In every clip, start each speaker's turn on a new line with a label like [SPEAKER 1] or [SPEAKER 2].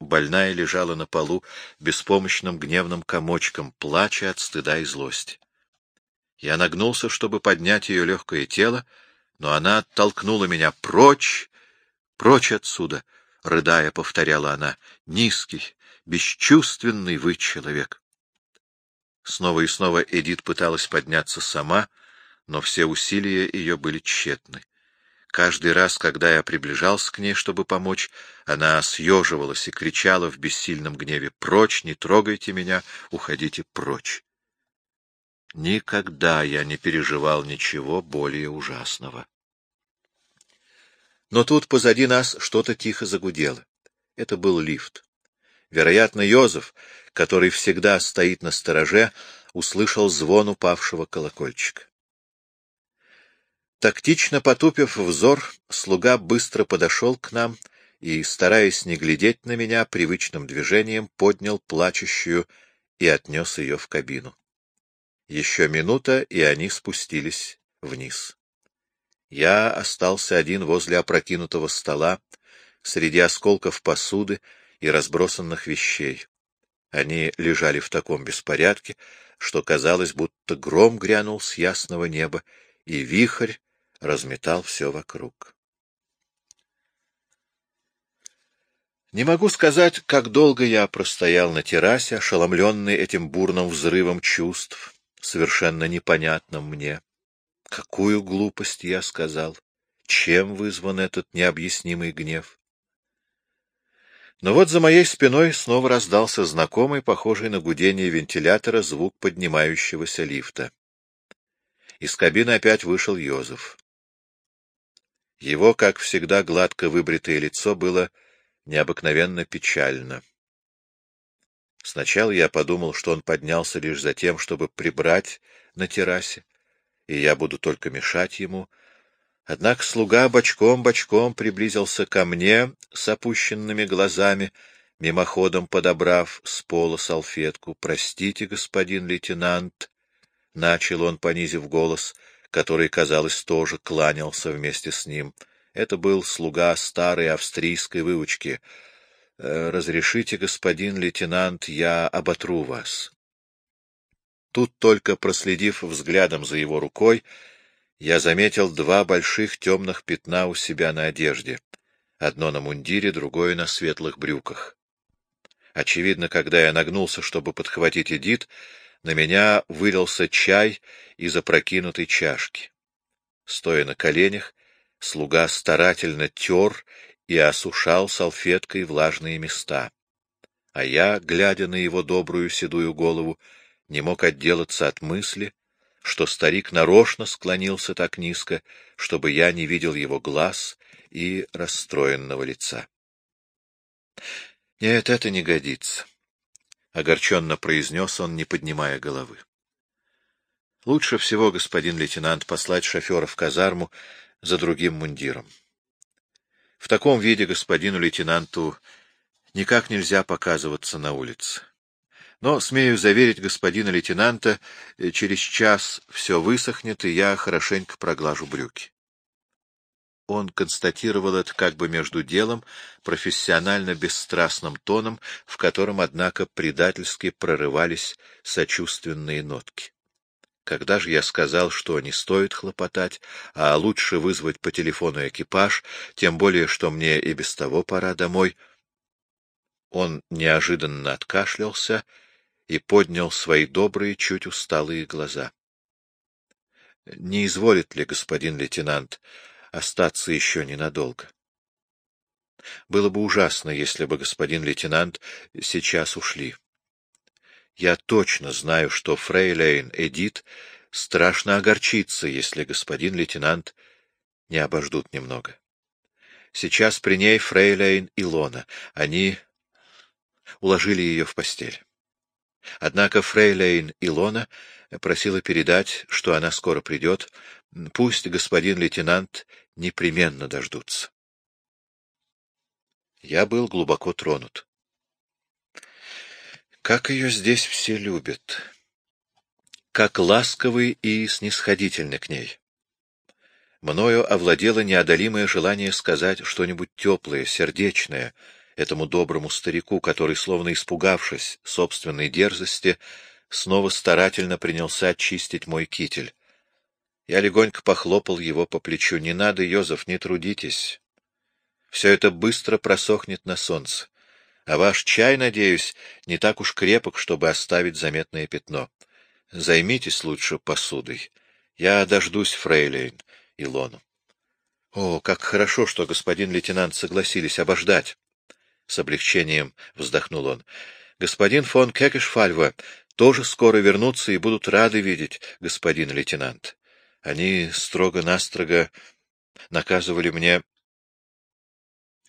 [SPEAKER 1] Больная лежала на полу беспомощным гневным комочком, плача от стыда и злости. Я нагнулся, чтобы поднять ее легкое тело, но она оттолкнула меня прочь, прочь отсюда, рыдая, повторяла она, низкий, бесчувственный вы человек. Снова и снова Эдит пыталась подняться сама, но все усилия ее были тщетны. Каждый раз, когда я приближался к ней, чтобы помочь, она съеживалась и кричала в бессильном гневе «Прочь, не трогайте меня, уходите прочь!» Никогда я не переживал ничего более ужасного. Но тут позади нас что-то тихо загудело. Это был лифт. Вероятно, Йозеф, который всегда стоит на стороже, услышал звон упавшего колокольчика. Тактично потупив взор, слуга быстро подошел к нам и, стараясь не глядеть на меня, привычным движением поднял плачущую и отнес ее в кабину. Еще минута, и они спустились вниз. Я остался один возле опрокинутого стола, среди осколков посуды и разбросанных вещей. Они лежали в таком беспорядке, что казалось, будто гром грянул с ясного неба, и вихрь разметал все вокруг. Не могу сказать, как долго я простоял на террасе, ошеломленный этим бурным взрывом чувств, совершенно непонятным мне. Какую глупость я сказал? Чем вызван этот необъяснимый гнев? Но вот за моей спиной снова раздался знакомый, похожий на гудение вентилятора, звук поднимающегося лифта. Из кабины опять вышел Йозеф. Его, как всегда, гладко выбритое лицо было необыкновенно печально. Сначала я подумал, что он поднялся лишь за тем, чтобы прибрать на террасе, и я буду только мешать ему. Однако слуга бочком-бочком приблизился ко мне с опущенными глазами, мимоходом подобрав с пола салфетку. — Простите, господин лейтенант, — начал он, понизив голос, — который, казалось, тоже кланялся вместе с ним. Это был слуга старой австрийской выучки. «Э, «Разрешите, господин лейтенант, я оботру вас». Тут только проследив взглядом за его рукой, я заметил два больших темных пятна у себя на одежде. Одно на мундире, другое на светлых брюках. Очевидно, когда я нагнулся, чтобы подхватить Эдит, на меня вылился чай из опрокинутой чашки. Стоя на коленях, слуга старательно тер и осушал салфеткой влажные места. А я, глядя на его добрую седую голову, не мог отделаться от мысли, что старик нарочно склонился так низко, чтобы я не видел его глаз и расстроенного лица. Нет, это не годится. — огорченно произнес он, не поднимая головы. — Лучше всего, господин лейтенант, послать шофера в казарму за другим мундиром. В таком виде господину лейтенанту никак нельзя показываться на улице. Но, смею заверить господина лейтенанта, через час все высохнет, и я хорошенько проглажу брюки. Он констатировал это как бы между делом, профессионально бесстрастным тоном, в котором, однако, предательски прорывались сочувственные нотки. Когда же я сказал, что не стоит хлопотать, а лучше вызвать по телефону экипаж, тем более, что мне и без того пора домой, он неожиданно откашлялся и поднял свои добрые, чуть усталые глаза. — Не изволит ли, господин лейтенант, остаться еще ненадолго. Было бы ужасно, если бы господин лейтенант сейчас ушли. Я точно знаю, что фрейлейн Эдит страшно огорчится, если господин лейтенант не обождут немного. Сейчас при ней фрейлейн Илона. Они уложили ее в постель. Однако фрейлейн Илона просила передать, что она скоро придет. Пусть господин лейтенант непременно дождутся. Я был глубоко тронут. Как ее здесь все любят! Как ласковы и снисходительны к ней! Мною овладело неодолимое желание сказать что-нибудь теплое, сердечное, этому доброму старику, который, словно испугавшись собственной дерзости, снова старательно принялся очистить мой китель. Я легонько похлопал его по плечу. — Не надо, Йозеф, не трудитесь. Все это быстро просохнет на солнце. А ваш чай, надеюсь, не так уж крепок, чтобы оставить заметное пятно. Займитесь лучше посудой. Я дождусь фрейлейн Илону. О, как хорошо, что господин лейтенант согласились обождать! С облегчением вздохнул он. Господин фон Кекешфальва тоже скоро вернутся и будут рады видеть господин лейтенант. Они строго-настрого наказывали мне...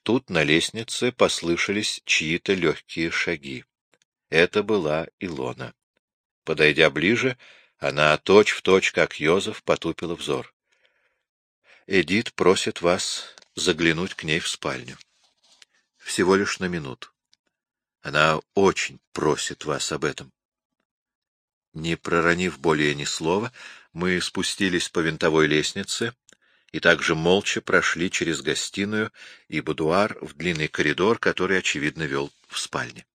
[SPEAKER 1] Тут на лестнице послышались чьи-то легкие шаги. Это была Илона. Подойдя ближе, она точь-в-точь, точь, как Йозеф, потупила взор. Эдит просит вас заглянуть к ней в спальню. Всего лишь на минуту. Она очень просит вас об этом. Не проронив более ни слова, мы спустились по винтовой лестнице и также молча прошли через гостиную и будуар в длинный коридор, который, очевидно, вел в спальне.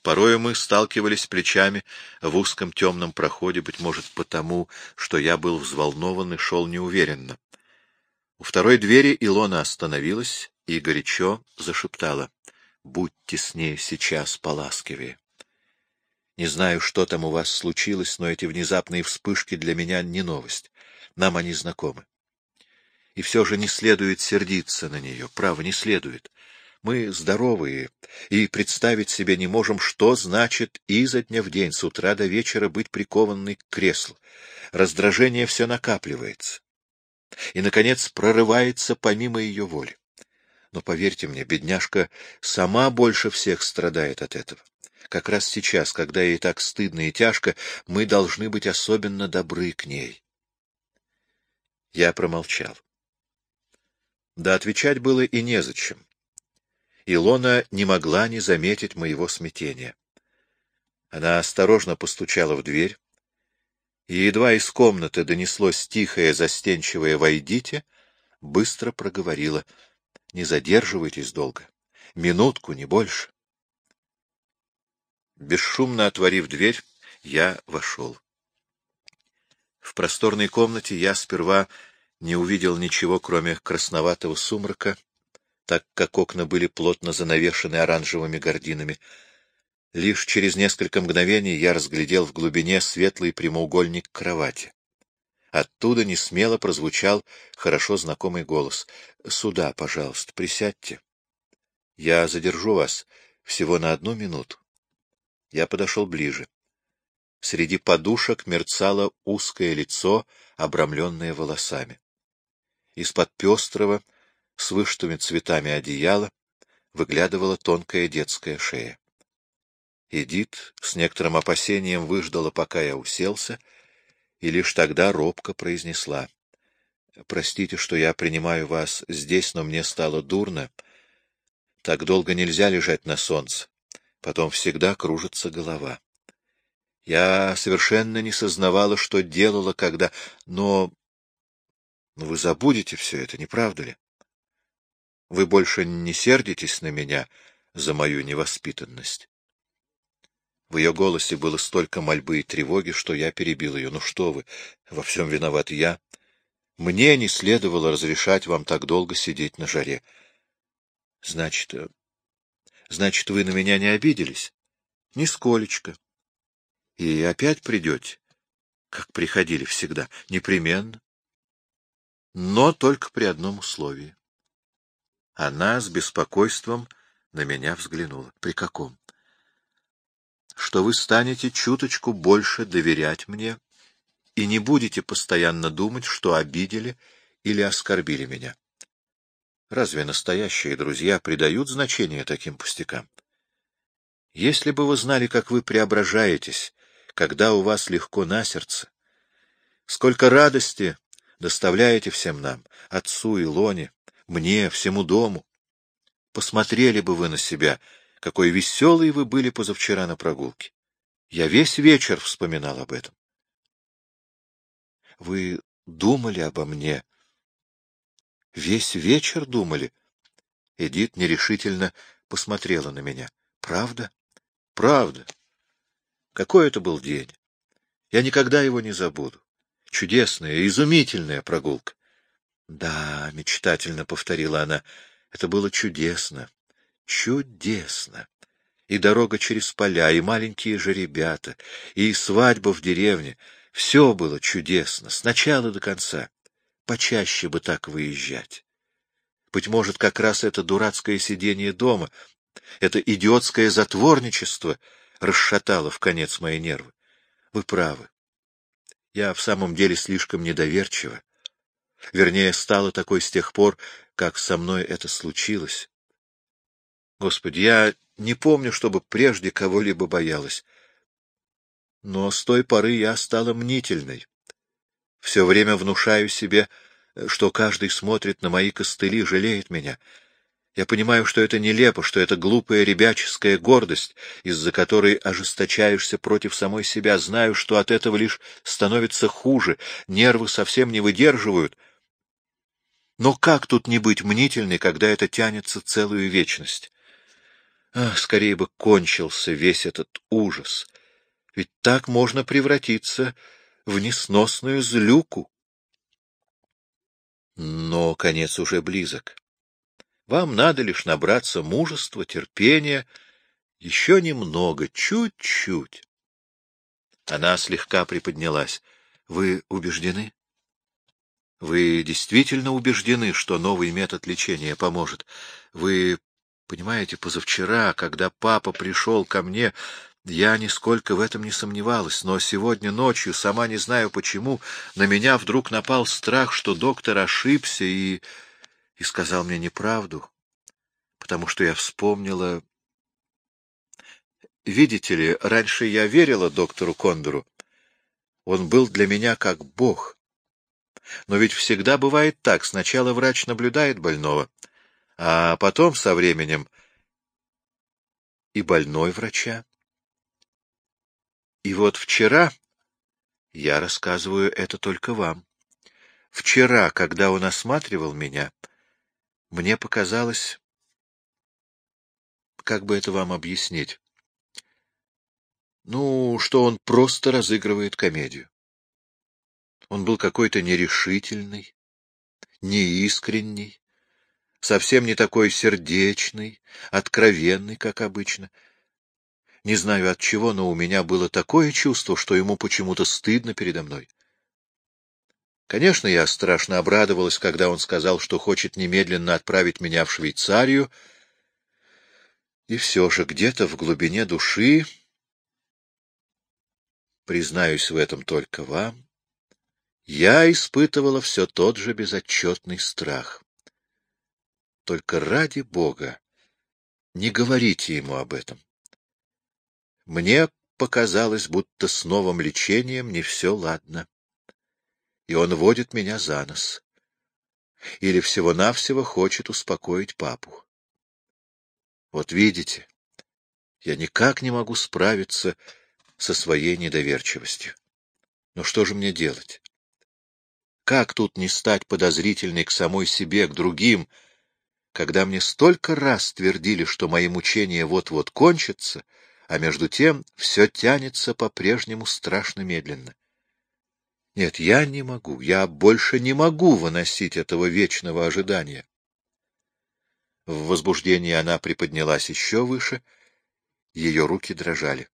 [SPEAKER 1] Порою мы сталкивались плечами в узком темном проходе, быть может, потому, что я был взволнован и шел неуверенно. У второй двери Илона остановилась и горячо зашептала. — Будьте с ней сейчас поласкивее. Не знаю, что там у вас случилось, но эти внезапные вспышки для меня не новость. Нам они знакомы. И все же не следует сердиться на нее, право, не следует. Мы здоровые и представить себе не можем, что значит изо дня в день, с утра до вечера быть прикованной к креслу. Раздражение все накапливается. И, наконец, прорывается помимо ее воли. Но поверьте мне, бедняжка сама больше всех страдает от этого. Как раз сейчас, когда ей так стыдно и тяжко, мы должны быть особенно добры к ней. Я промолчал. Да отвечать было и незачем. Илона не могла не заметить моего смятения. Она осторожно постучала в дверь, и едва из комнаты донеслось тихое застенчивое «Войдите», быстро проговорила «Не задерживайтесь долго, минутку, не больше». Бесшумно отворив дверь, я вошел. В просторной комнате я сперва не увидел ничего, кроме красноватого сумрака, так как окна были плотно занавешены оранжевыми гардинами. Лишь через несколько мгновений я разглядел в глубине светлый прямоугольник кровати. Оттуда несмело прозвучал хорошо знакомый голос. — Сюда, пожалуйста, присядьте. Я задержу вас всего на одну минуту. Я подошел ближе. Среди подушек мерцало узкое лицо, обрамленное волосами. Из-под пестрого, с вышитыми цветами одеяла выглядывала тонкая детская шея. Эдит с некоторым опасением выждала, пока я уселся, и лишь тогда робко произнесла. — Простите, что я принимаю вас здесь, но мне стало дурно. Так долго нельзя лежать на солнце. Потом всегда кружится голова. Я совершенно не сознавала, что делала, когда... Но... Но вы забудете все это, не правда ли? Вы больше не сердитесь на меня за мою невоспитанность? В ее голосе было столько мольбы и тревоги, что я перебил ее. Ну что вы, во всем виноват я. Мне не следовало разрешать вам так долго сидеть на жаре. Значит, э, значит, вы на меня не обиделись? Нисколечко. И опять придете, как приходили всегда, непременно. Но только при одном условии. Она с беспокойством на меня взглянула. При каком? Что вы станете чуточку больше доверять мне и не будете постоянно думать, что обидели или оскорбили меня. Разве настоящие друзья придают значение таким пустякам? Если бы вы знали, как вы преображаетесь, когда у вас легко на сердце, сколько радости доставляете всем нам, отцу и Лоне, мне, всему дому. Посмотрели бы вы на себя, какой веселый вы были позавчера на прогулке. Я весь вечер вспоминал об этом. Вы думали обо мне? Весь вечер думали? Эдит нерешительно посмотрела на меня. Правда? Правда. Какой это был день! Я никогда его не забуду. Чудесная, изумительная прогулка. Да, мечтательно повторила она, это было чудесно. Чудесно. И дорога через поля, и маленькие же ребята, и свадьба в деревне. Все было чудесно, с начала до конца. Почаще бы так выезжать. Быть может, как раз это дурацкое сидение дома, это идиотское затворничество расшатало в конец мои нервы. Вы правы. Я в самом деле слишком недоверчива. Вернее, стала такой с тех пор, как со мной это случилось. Господи, я не помню, чтобы прежде кого-либо боялась. Но с той поры я стала мнительной. Все время внушаю себе, что каждый смотрит на мои костыли, жалеет меня. Я понимаю, что это нелепо, что это глупая ребяческая гордость, из-за которой ожесточаешься против самой себя. Знаю, что от этого лишь становится хуже, нервы совсем не выдерживают. Но как тут не быть мнительной, когда это тянется целую вечность? Ах, скорее бы кончился весь этот ужас. Ведь так можно превратиться в несносную злюку. Но конец уже близок. Вам надо лишь набраться мужества, терпения, еще немного, чуть-чуть. Она слегка приподнялась. Вы убеждены? Вы действительно убеждены, что новый метод лечения поможет? Вы понимаете, позавчера, когда папа пришел ко мне, я нисколько в этом не сомневалась, но сегодня ночью, сама не знаю почему, на меня вдруг напал страх, что доктор ошибся и... и сказал мне неправду, потому что я вспомнила... Видите ли, раньше я верила доктору Кондору. Он был для меня как бог. Но ведь всегда бывает так. Сначала врач наблюдает больного, а потом, со временем, и больной врача. И вот вчера, я рассказываю это только вам, вчера, когда он осматривал меня, мне показалось, как бы это вам объяснить, ну, что он просто разыгрывает комедию. Он был какой-то нерешительный, неискренний, совсем не такой сердечный, откровенный, как обычно. Не знаю от чего, но у меня было такое чувство, что ему почему-то стыдно передо мной. Конечно, я страшно обрадовалась, когда он сказал, что хочет немедленно отправить меня в Швейцарию, и все же где-то в глубине души, признаюсь в этом только вам, я испытывала все тот же безотчетный страх. Только ради Бога не говорите ему об этом. Мне показалось, будто с новым лечением не все ладно. И он водит меня за нос. Или всего-навсего хочет успокоить папу. Вот видите, я никак не могу справиться со своей недоверчивостью. Но что же мне делать? Как тут не стать подозрительной к самой себе, к другим, когда мне столько раз твердили, что мои мучения вот-вот кончатся, а между тем все тянется по-прежнему страшно медленно. Нет, я не могу, я больше не могу выносить этого вечного ожидания. В возбуждении она приподнялась еще выше, ее руки дрожали.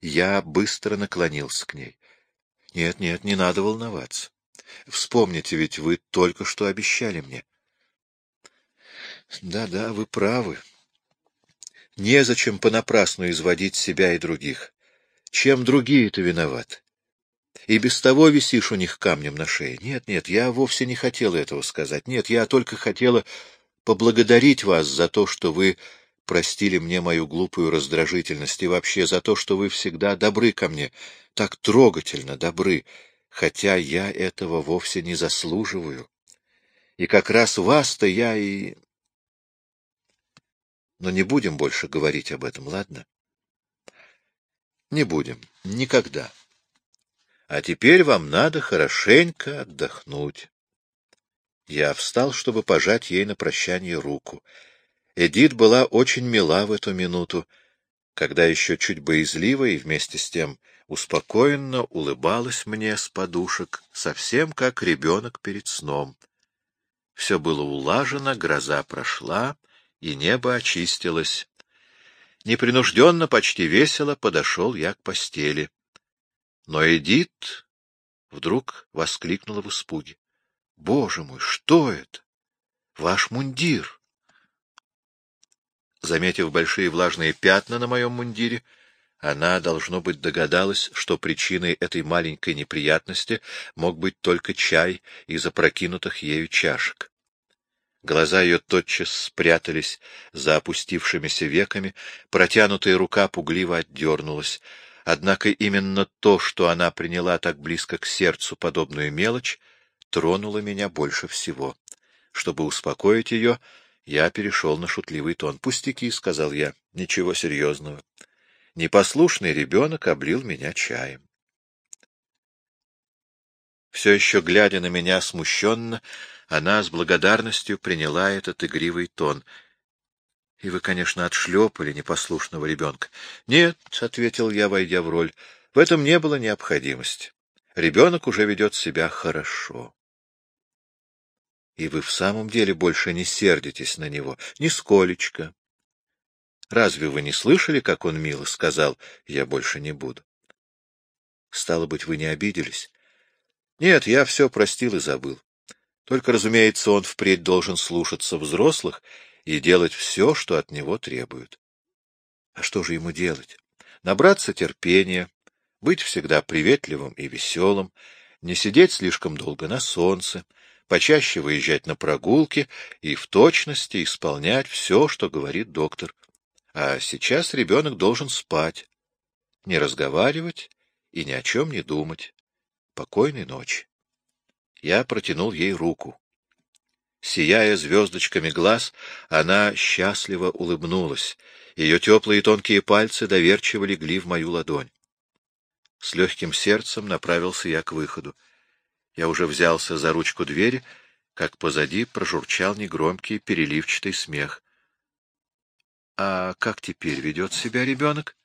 [SPEAKER 1] Я быстро наклонился к ней. Нет, нет, не надо волноваться. Вспомните, ведь вы только что обещали мне. Да-да, вы правы. Незачем понапрасну изводить себя и других. Чем другие-то виноваты? И без того висишь у них камнем на шее. Нет, нет, я вовсе не хотела этого сказать. Нет, я только хотела поблагодарить вас за то, что вы простили мне мою глупую раздражительность и вообще за то, что вы всегда добры ко мне, так трогательно добры, хотя я этого вовсе не заслуживаю. И как раз вас-то я и но не будем больше говорить об этом, ладно? Не будем. Никогда. А теперь вам надо хорошенько отдохнуть. Я встал, чтобы пожать ей на прощание руку. Эдит была очень мила в эту минуту, когда еще чуть боязливо и вместе с тем успокоенно улыбалась мне с подушек, совсем как ребенок перед сном. Все было улажено, гроза прошла, и небо очистилось. Непринужденно, почти весело подошел я к постели. Но Эдит вдруг воскликнула в испуге. — Боже мой, что это? Ваш мундир! Заметив большие влажные пятна на моем мундире, она, должно быть, догадалась, что причиной этой маленькой неприятности мог быть только чай из опрокинутых ею чашек. Глаза ее тотчас спрятались за опустившимися веками, протянутая рука пугливо отдернулась. Однако именно то, что она приняла так близко к сердцу подобную мелочь, тронуло меня больше всего. Чтобы успокоить ее, я перешел на шутливый тон. «Пустяки», — сказал я, — «ничего серьезного». Непослушный ребенок облил меня чаем. Все еще глядя на меня смущенно, она с благодарностью приняла этот игривый тон. — И вы, конечно, отшлепали непослушного ребенка. — Нет, — ответил я, войдя в роль, — в этом не было необходимости. Ребенок уже ведет себя хорошо. — И вы в самом деле больше не сердитесь на него? — Нисколечко. — Разве вы не слышали, как он мило сказал, я больше не буду? — Стало быть, вы не обиделись? Нет, я все простил и забыл. Только, разумеется, он впредь должен слушаться взрослых и делать все, что от него требуют. А что же ему делать? Набраться терпения, быть всегда приветливым и веселым, не сидеть слишком долго на солнце, почаще выезжать на прогулки и в точности исполнять все, что говорит доктор. А сейчас ребенок должен спать, не разговаривать и ни о чем не думать. Покойной ночи. Я протянул ей руку. Сияя звездочками глаз, она счастливо улыбнулась. Ее теплые тонкие пальцы доверчиво легли в мою ладонь. С легким сердцем направился я к выходу. Я уже взялся за ручку двери, как позади прожурчал негромкий переливчатый смех. — А как теперь ведет себя ребенок?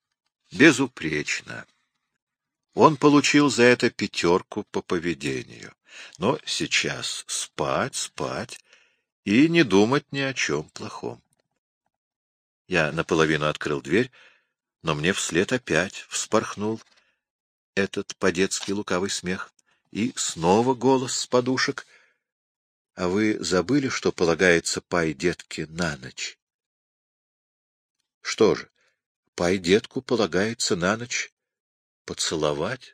[SPEAKER 1] — Безупречно. Он получил за это пятерку по поведению. Но сейчас спать, спать и не думать ни о чем плохом. Я наполовину открыл дверь, но мне вслед опять вспорхнул этот по-детски лукавый смех. И снова голос с подушек. — А вы забыли, что полагается пай детке на ночь? — Что же, пай детку полагается на ночь поцеловать?